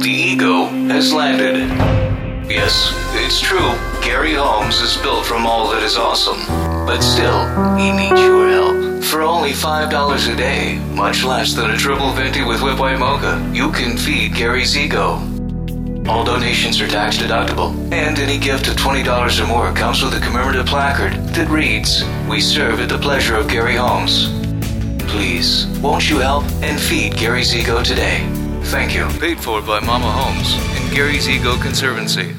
The ego has landed. Yes, it's true. Gary Holmes is built from all that is awesome. But still, he needs your help. For only $5 a day, much less than a triple venti with whip white mocha, you can feed Gary's ego. All donations are tax deductible, and any gift of $20 or more comes with a commemorative placard that reads, We serve at the pleasure of Gary Holmes. Please, won't you help and feed Gary's ego today? Thank you. Paid for by Mama Holmes and Gary's Ego Conservancy.